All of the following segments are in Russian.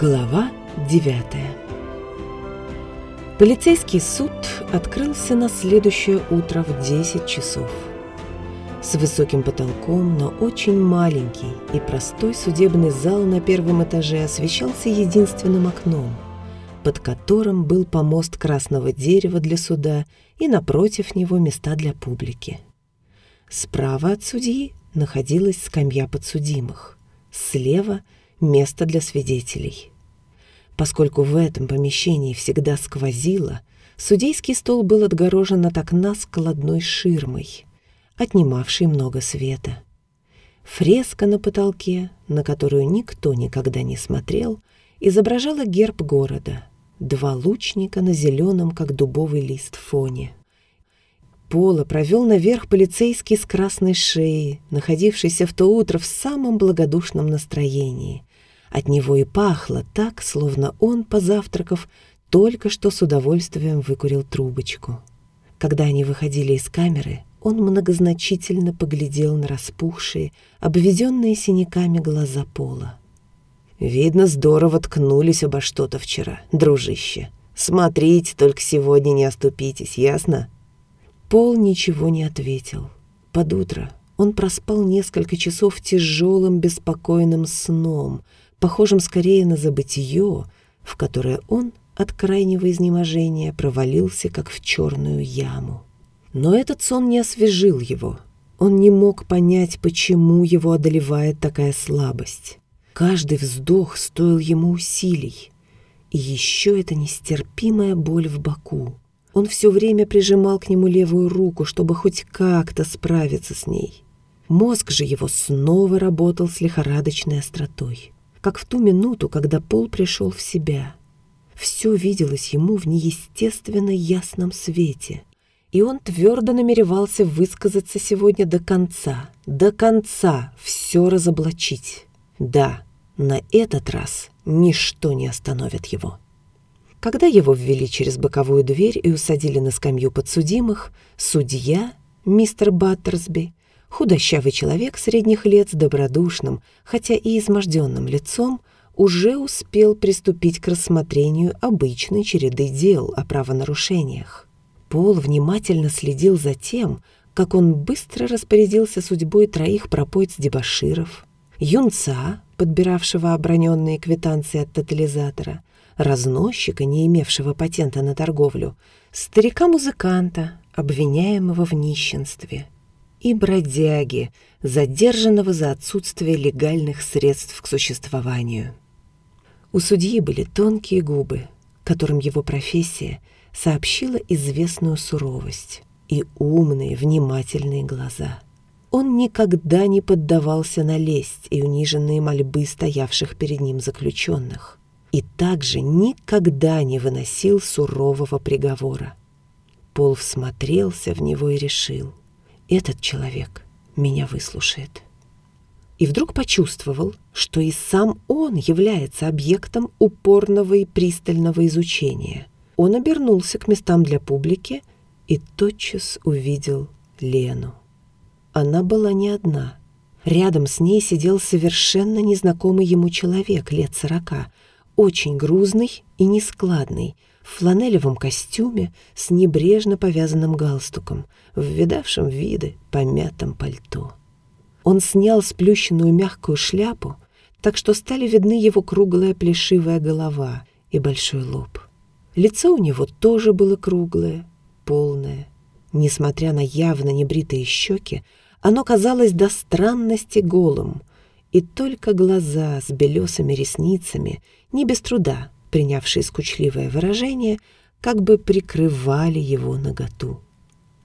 Глава 9 Полицейский суд открылся на следующее утро в 10 часов. С высоким потолком, но очень маленький и простой судебный зал на первом этаже освещался единственным окном, под которым был помост красного дерева для суда и напротив него места для публики. Справа от судьи находилась скамья подсудимых, слева – место для свидетелей. Поскольку в этом помещении всегда сквозило, судейский стол был отгорожен от окна складной ширмой, отнимавшей много света. Фреска на потолке, на которую никто никогда не смотрел, изображала герб города — два лучника на зеленом, как дубовый лист, фоне. Пола провел наверх полицейский с красной шеей, находившийся в то утро в самом благодушном настроении. От него и пахло так, словно он, позавтракав, только что с удовольствием выкурил трубочку. Когда они выходили из камеры, он многозначительно поглядел на распухшие, обведенные синяками глаза Пола. «Видно, здорово ткнулись обо что-то вчера, дружище. Смотрите, только сегодня не оступитесь, ясно?» Пол ничего не ответил. Под утро он проспал несколько часов тяжелым, беспокойным сном — похожим скорее на забытие, в которое он от крайнего изнеможения провалился, как в черную яму. Но этот сон не освежил его. Он не мог понять, почему его одолевает такая слабость. Каждый вздох стоил ему усилий. И еще эта нестерпимая боль в боку. Он все время прижимал к нему левую руку, чтобы хоть как-то справиться с ней. Мозг же его снова работал с лихорадочной остротой как в ту минуту, когда Пол пришел в себя. Все виделось ему в неестественно ясном свете, и он твердо намеревался высказаться сегодня до конца, до конца все разоблачить. Да, на этот раз ничто не остановит его. Когда его ввели через боковую дверь и усадили на скамью подсудимых, судья, мистер Баттерсби, Худощавый человек средних лет с добродушным, хотя и изможденным лицом, уже успел приступить к рассмотрению обычной череды дел о правонарушениях. Пол внимательно следил за тем, как он быстро распорядился судьбой троих пропойц-дебоширов, юнца, подбиравшего оброненные квитанции от тотализатора, разносчика, не имевшего патента на торговлю, старика-музыканта, обвиняемого в нищенстве, и бродяги, задержанного за отсутствие легальных средств к существованию. У судьи были тонкие губы, которым его профессия сообщила известную суровость, и умные, внимательные глаза. Он никогда не поддавался на лесть и униженные мольбы стоявших перед ним заключенных, и также никогда не выносил сурового приговора. Пол всмотрелся в него и решил — этот человек меня выслушает. И вдруг почувствовал, что и сам он является объектом упорного и пристального изучения. Он обернулся к местам для публики и тотчас увидел Лену. Она была не одна. Рядом с ней сидел совершенно незнакомый ему человек лет сорока, очень грузный и нескладный, в фланелевом костюме с небрежно повязанным галстуком, в видавшем виды помятом пальто. Он снял сплющенную мягкую шляпу, так что стали видны его круглая плешивая голова и большой лоб. Лицо у него тоже было круглое, полное. Несмотря на явно небритые щеки, оно казалось до странности голым, и только глаза с белесыми ресницами не без труда принявшие скучливое выражение, как бы прикрывали его наготу.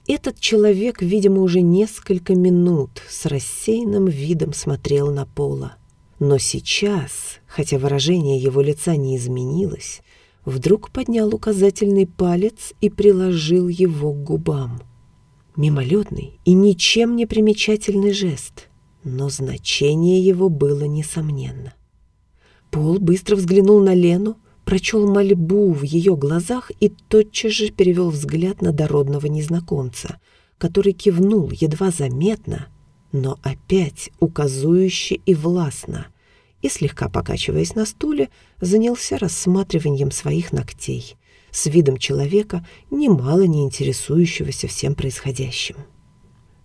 Этот человек, видимо, уже несколько минут с рассеянным видом смотрел на Пола. Но сейчас, хотя выражение его лица не изменилось, вдруг поднял указательный палец и приложил его к губам. Мимолетный и ничем не примечательный жест, но значение его было несомненно. Пол быстро взглянул на Лену, прочел мольбу в ее глазах и тотчас же перевел взгляд на дородного незнакомца, который кивнул едва заметно, но опять указующе и властно, и, слегка покачиваясь на стуле, занялся рассматриванием своих ногтей с видом человека, немало не интересующегося всем происходящим.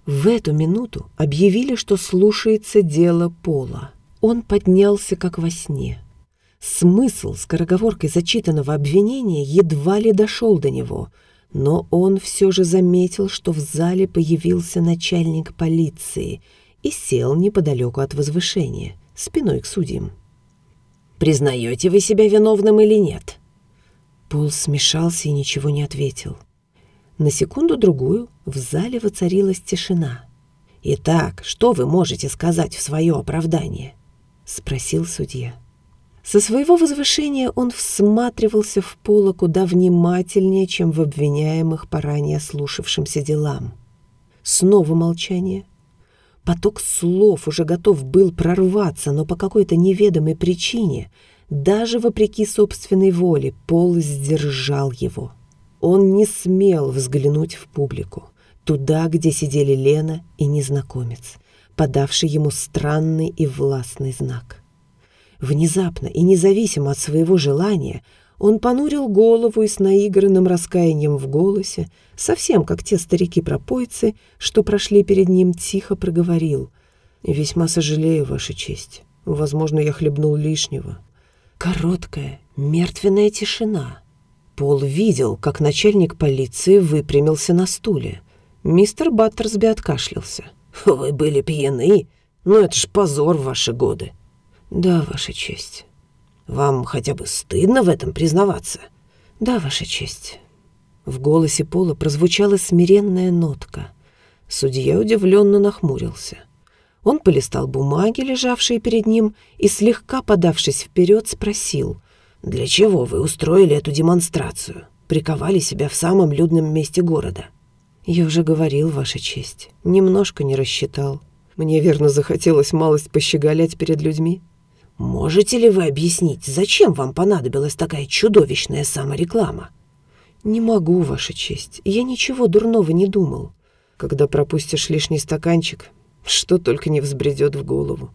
В эту минуту объявили, что слушается дело Пола. Он поднялся, как во сне. Смысл скороговоркой зачитанного обвинения едва ли дошел до него, но он все же заметил, что в зале появился начальник полиции и сел неподалеку от возвышения, спиной к судьям. «Признаете вы себя виновным или нет?» Пол смешался и ничего не ответил. На секунду-другую в зале воцарилась тишина. «Итак, что вы можете сказать в свое оправдание?» — спросил судья. Со своего возвышения он всматривался в Пола куда внимательнее, чем в обвиняемых по ранее слушавшимся делам. Снова молчание. Поток слов уже готов был прорваться, но по какой-то неведомой причине, даже вопреки собственной воле, Пол сдержал его. Он не смел взглянуть в публику, туда, где сидели Лена и незнакомец, подавший ему странный и властный знак. Внезапно и независимо от своего желания он понурил голову и с наигранным раскаянием в голосе, совсем как те старики-пропойцы, что прошли перед ним, тихо проговорил. «Весьма сожалею, Ваша честь. Возможно, я хлебнул лишнего». Короткая, мертвенная тишина — Пол видел, как начальник полиции выпрямился на стуле. Мистер Баттерсби откашлялся. «Вы были пьяны? Ну это ж позор в ваши годы». «Да, Ваша честь». «Вам хотя бы стыдно в этом признаваться?» «Да, Ваша честь». В голосе Пола прозвучала смиренная нотка. Судья удивленно нахмурился. Он полистал бумаги, лежавшие перед ним, и, слегка подавшись вперед, спросил, «Для чего вы устроили эту демонстрацию? Приковали себя в самом людном месте города?» «Я уже говорил, Ваша честь. Немножко не рассчитал. Мне верно захотелось малость пощеголять перед людьми». «Можете ли вы объяснить, зачем вам понадобилась такая чудовищная самореклама?» «Не могу, Ваша честь. Я ничего дурного не думал. Когда пропустишь лишний стаканчик, что только не взбредет в голову».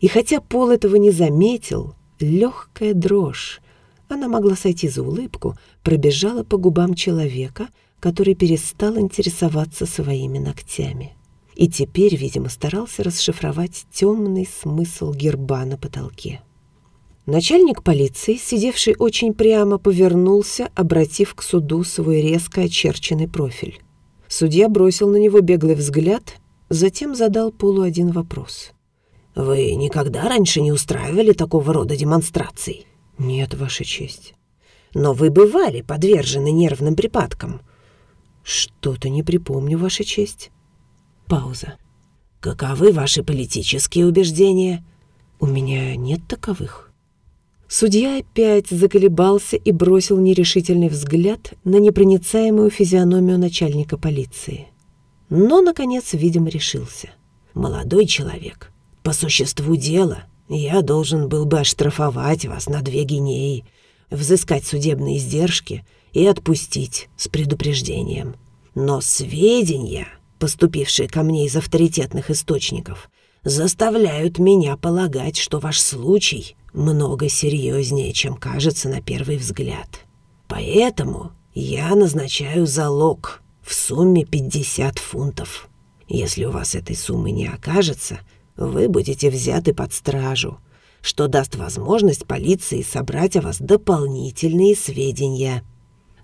И хотя Пол этого не заметил, легкая дрожь, она могла сойти за улыбку, пробежала по губам человека, который перестал интересоваться своими ногтями. И теперь, видимо, старался расшифровать темный смысл герба на потолке. Начальник полиции, сидевший очень прямо, повернулся, обратив к суду свой резко очерченный профиль. Судья бросил на него беглый взгляд, затем задал Полу один вопрос. «Вы никогда раньше не устраивали такого рода демонстраций?» «Нет, Ваша честь». «Но вы бывали подвержены нервным припадкам». «Что-то не припомню, Ваша честь». Пауза. «Каковы ваши политические убеждения?» «У меня нет таковых». Судья опять заколебался и бросил нерешительный взгляд на непроницаемую физиономию начальника полиции. Но, наконец, видимо, решился. «Молодой человек, по существу дела я должен был бы оштрафовать вас на две гинеи, взыскать судебные издержки и отпустить с предупреждением. Но сведения, поступившие ко мне из авторитетных источников, заставляют меня полагать, что ваш случай много серьезнее, чем кажется на первый взгляд. Поэтому я назначаю залог в сумме 50 фунтов. Если у вас этой суммы не окажется, вы будете взяты под стражу, что даст возможность полиции собрать о вас дополнительные сведения».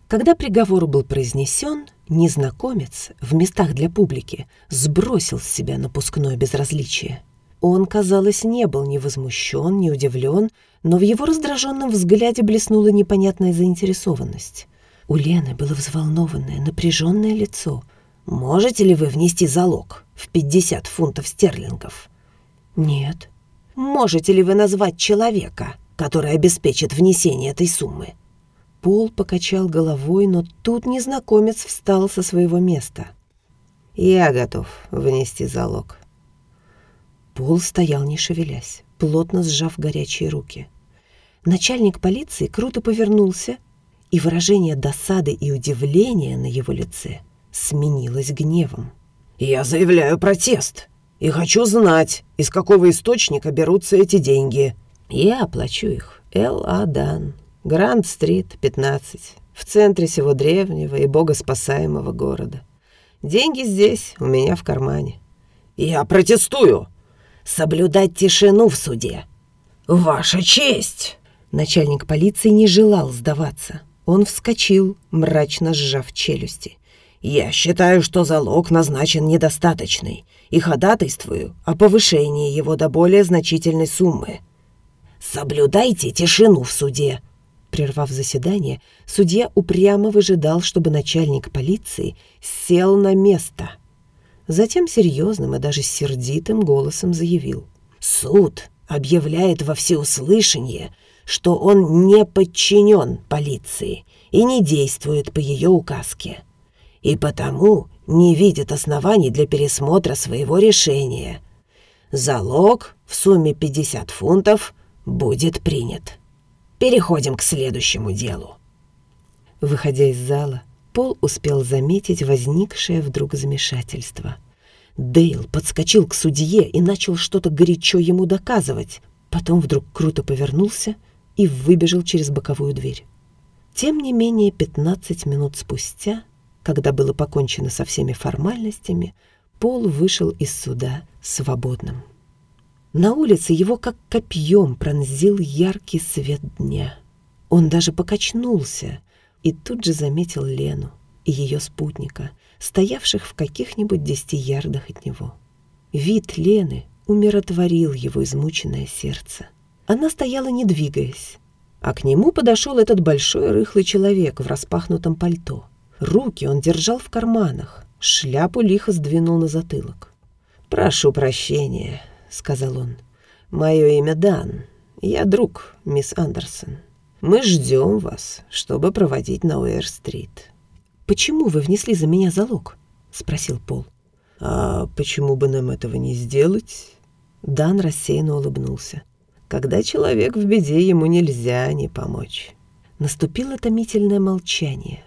Когда приговор был произнесен, незнакомец в местах для публики сбросил с себя напускное безразличие. Он, казалось, не был ни возмущен, ни удивлен, но в его раздраженном взгляде блеснула непонятная заинтересованность. У Лены было взволнованное, напряженное лицо. «Можете ли вы внести залог в 50 фунтов стерлингов?» «Нет». «Можете ли вы назвать человека, который обеспечит внесение этой суммы?» Пол покачал головой, но тут незнакомец встал со своего места. «Я готов внести залог». Пол стоял, не шевелясь, плотно сжав горячие руки. Начальник полиции круто повернулся, и выражение досады и удивления на его лице сменилось гневом. «Я заявляю протест!» И хочу знать, из какого источника берутся эти деньги». Я оплачу их. Эл-Адан, Гранд-стрит, 15, в центре всего древнего и богоспасаемого города. Деньги здесь, у меня в кармане. Я протестую. Соблюдать тишину в суде. Ваша честь. Начальник полиции не желал сдаваться. Он вскочил, мрачно сжав челюсти. «Я считаю, что залог назначен недостаточный и ходатайствую о повышении его до более значительной суммы. Соблюдайте тишину в суде!» Прервав заседание, судья упрямо выжидал, чтобы начальник полиции сел на место. Затем серьезным и даже сердитым голосом заявил. «Суд объявляет во всеуслышание, что он не подчинен полиции и не действует по ее указке, и потому не видит оснований для пересмотра своего решения. Залог в сумме 50 фунтов будет принят. Переходим к следующему делу. Выходя из зала, Пол успел заметить возникшее вдруг замешательство. Дейл подскочил к судье и начал что-то горячо ему доказывать. Потом вдруг круто повернулся и выбежал через боковую дверь. Тем не менее, 15 минут спустя, когда было покончено со всеми формальностями, Пол вышел из суда свободным. На улице его как копьем пронзил яркий свет дня. Он даже покачнулся и тут же заметил Лену и ее спутника, стоявших в каких-нибудь десяти ярдах от него. Вид Лены умиротворил его измученное сердце. Она стояла, не двигаясь, а к нему подошел этот большой рыхлый человек в распахнутом пальто. Руки он держал в карманах, шляпу лихо сдвинул на затылок. «Прошу прощения», — сказал он. «Мое имя Дан. Я друг, мисс Андерсон. Мы ждем вас, чтобы проводить на Уэр-стрит». «Почему вы внесли за меня залог?» — спросил Пол. «А почему бы нам этого не сделать?» Дан рассеянно улыбнулся. Когда человек в беде, ему нельзя не помочь. Наступило томительное молчание.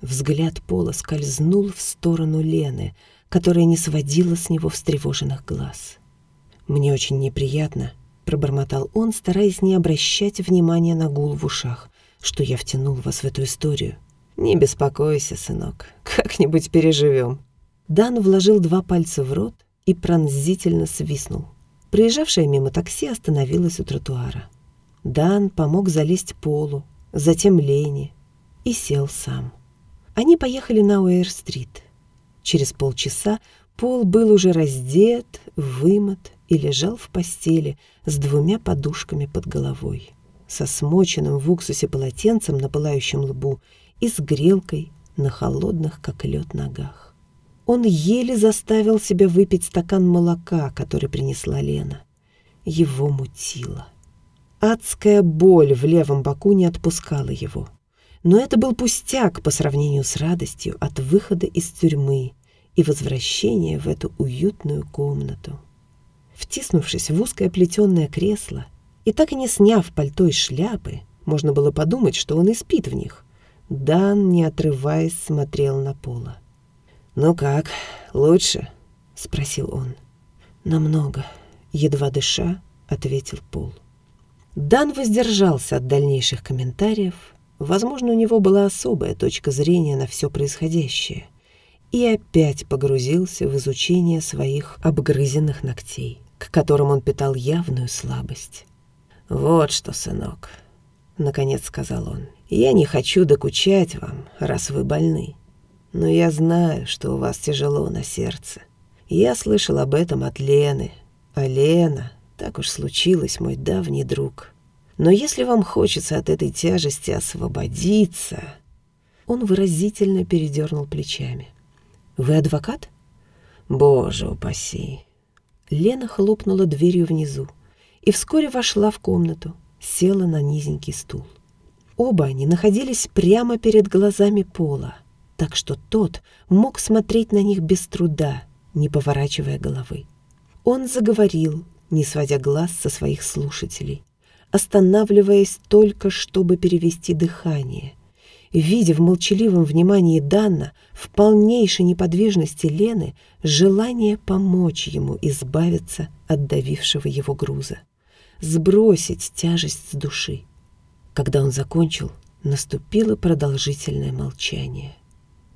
Взгляд Пола скользнул в сторону Лены, которая не сводила с него встревоженных глаз. «Мне очень неприятно», — пробормотал он, стараясь не обращать внимания на гул в ушах, что я втянул вас в эту историю. «Не беспокойся, сынок, как-нибудь переживем». Дан вложил два пальца в рот и пронзительно свистнул. Проезжавшее мимо такси остановилось у тротуара. Дан помог залезть Полу, затем Лене и сел сам. Они поехали на Уэйр-стрит. Через полчаса Пол был уже раздет, вымыт и лежал в постели с двумя подушками под головой, со смоченным в уксусе полотенцем на пылающем лбу и с грелкой на холодных, как лед, ногах. Он еле заставил себя выпить стакан молока, который принесла Лена. Его мутило. Адская боль в левом боку не отпускала его. Но это был пустяк по сравнению с радостью от выхода из тюрьмы и возвращения в эту уютную комнату. Втиснувшись в узкое плетеное кресло и так и не сняв пальто и шляпы, можно было подумать, что он и спит в них. Дан, не отрываясь, смотрел на пола. «Ну как, лучше?» — спросил он. «Намного», — едва дыша, ответил Пол. Дан воздержался от дальнейших комментариев. Возможно, у него была особая точка зрения на все происходящее. И опять погрузился в изучение своих обгрызенных ногтей, к которым он питал явную слабость. «Вот что, сынок», — наконец сказал он, — «я не хочу докучать вам, раз вы больны. Но я знаю, что у вас тяжело на сердце. Я слышал об этом от Лены. А Лена, так уж случилось, мой давний друг. Но если вам хочется от этой тяжести освободиться...» Он выразительно передернул плечами. «Вы адвокат?» «Боже упаси!» Лена хлопнула дверью внизу и вскоре вошла в комнату, села на низенький стул. Оба они находились прямо перед глазами Пола так что тот мог смотреть на них без труда, не поворачивая головы. Он заговорил, не сводя глаз со своих слушателей, останавливаясь только, чтобы перевести дыхание. Видя в молчаливом внимании Данна, в полнейшей неподвижности Лены, желание помочь ему избавиться от давившего его груза. сбросить тяжесть с души. Когда он закончил, наступило продолжительное молчание.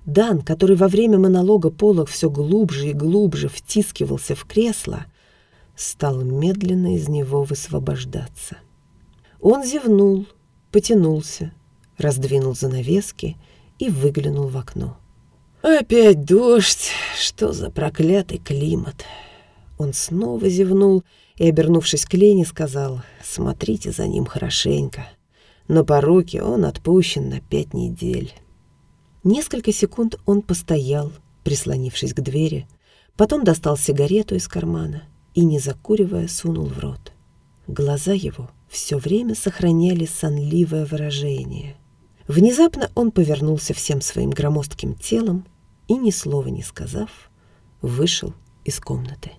Дан, который во время монолога Полох все глубже и глубже втискивался в кресло, стал медленно из него высвобождаться. Он зевнул, потянулся, раздвинул занавески и выглянул в окно. «Опять дождь! Что за проклятый климат!» Он снова зевнул и, обернувшись к Лене, сказал, «Смотрите за ним хорошенько. На поруки он отпущен на пять недель». Несколько секунд он постоял, прислонившись к двери, потом достал сигарету из кармана и, не закуривая, сунул в рот. Глаза его все время сохраняли сонливое выражение. Внезапно он повернулся всем своим громоздким телом и, ни слова не сказав, вышел из комнаты.